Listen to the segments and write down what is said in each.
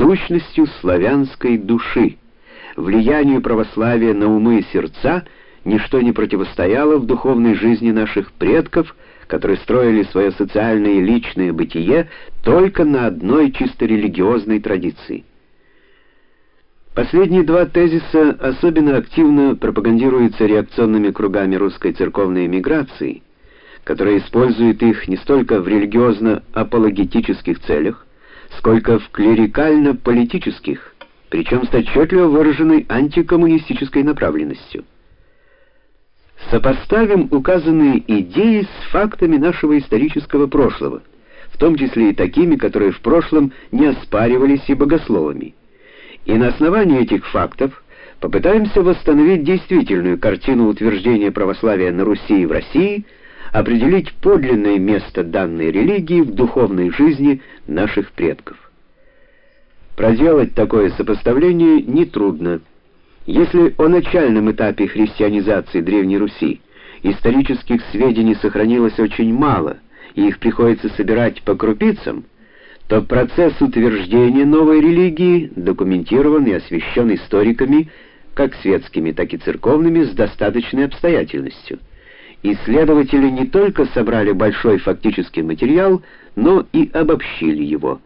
сущностью славянской души. Влиянию православия на умы и сердца ничто не противостояло в духовной жизни наших предков, которые строили свое социальное и личное бытие только на одной чисто религиозной традиции. Последние два тезиса особенно активно пропагандируются реакционными кругами русской церковной эмиграции, которая использует их не столько в религиозно-апологетических целях, сколько в клерикально-политических, причем с отчетливо выраженной антикоммунистической направленностью. Сопоставим указанные идеи с фактами нашего исторического прошлого, в том числе и такими, которые в прошлом не оспаривались и богословами. И на основании этих фактов попытаемся восстановить действительную картину утверждения православия на Руси и в России, определить подлинное место данной религии в духовной жизни наших предков. Проделать такое сопоставление нетрудно. Если о начальном этапе христианизации Древней Руси исторических сведений сохранилось очень мало, и их приходится собирать по крупицам, то процесс утверждения новой религии документирован и освещен историками, как светскими, так и церковными, с достаточной обстоятельностью. Исследователи не только собрали большой фактический материал, но и обобщили его.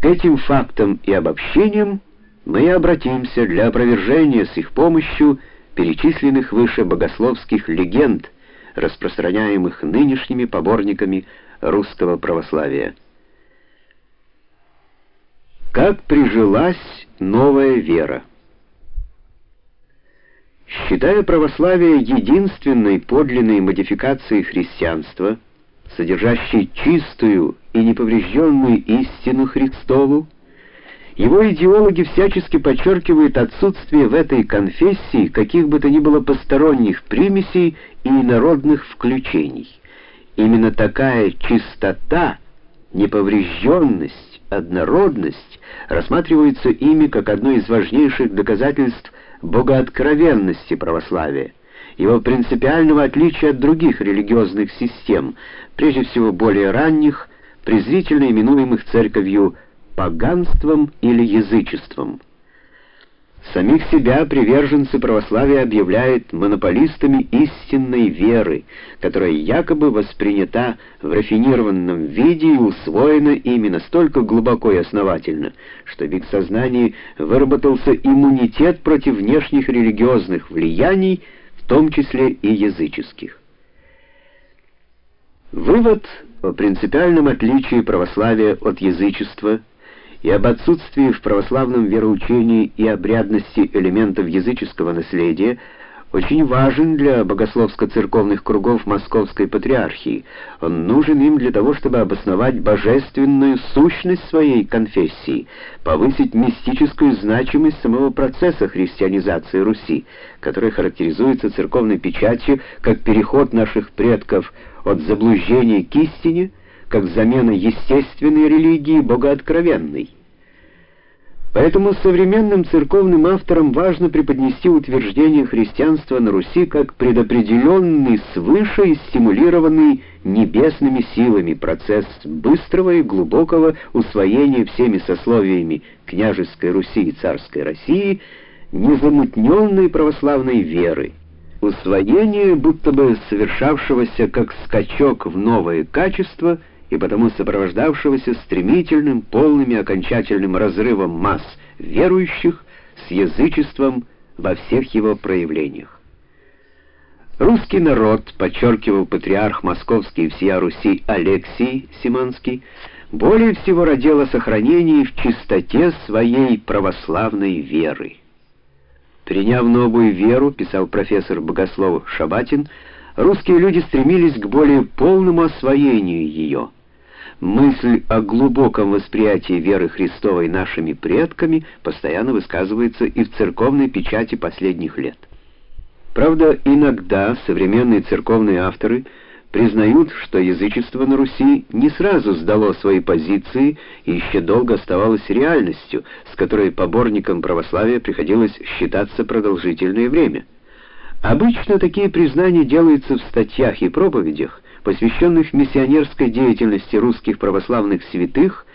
К этим фактам и обобщениям мы и обратимся для опровержения с их помощью перечисленных выше богословских легенд, распространяемых нынешними поборниками русского православия. Как прижилась новая вера? Считая православие единственной подлинной модификацией христианства, содержащей чистую и неповрежденную истину Христову, его идеологи всячески подчеркивают отсутствие в этой конфессии каких бы то ни было посторонних примесей и народных включений. Именно такая чистота, неповрежденность, однородность рассматриваются ими как одно из важнейших доказательств богооткровенности православия, его принципиального отличия от других религиозных систем, прежде всего более ранних, презрительно именуемых церковью поганством или язычеством. Самих себя приверженцы православия объявляют монополистами истинной веры, которая якобы воспринята в рафинированном виде и усвоена ими настолько глубоко и основательно, что в их сознании выработался иммунитет против внешних религиозных влияний, в том числе и языческих. Вывод о принципиальном отличии православия от язычества – и об отсутствии в православном вероучении и обрядности элементов языческого наследия очень важен для богословско-церковных кругов Московской Патриархии. Он нужен им для того, чтобы обосновать божественную сущность своей конфессии, повысить мистическую значимость самого процесса христианизации Руси, который характеризуется церковной печатью как переход наших предков от заблуждения к истине – как замена естественной религии богооткровенной. Поэтому современным церковным авторам важно преподнести утверждение христианства на Руси как предопределенный свыше и стимулированный небесными силами процесс быстрого и глубокого усвоения всеми сословиями княжеской Руси и царской России незамутненной православной веры, усвоение будто бы совершавшегося как скачок в новое качество – и потому сопровождавшегося стремительным, полным и окончательным разрывом масс верующих с язычеством во всех его проявлениях. Русский народ, подчеркивал патриарх московский всея Руси Алексий Симанский, более всего родил о сохранении в чистоте своей православной веры. Приняв новую веру, писал профессор богослов Шабатин, русские люди стремились к более полному освоению ее – Мысль о глубоком восприятии веры Христовой нашими предками постоянно высказывается и в церковной печати последних лет. Правда, иногда современные церковные авторы признают, что язычество на Руси не сразу сдало свои позиции и еще долго оставалось реальностью, с которой поборникам православия приходилось считаться продолжительное время. Обычно такие признания делаются в статьях и проповедях, посвященных миссионерской деятельности русских православных святых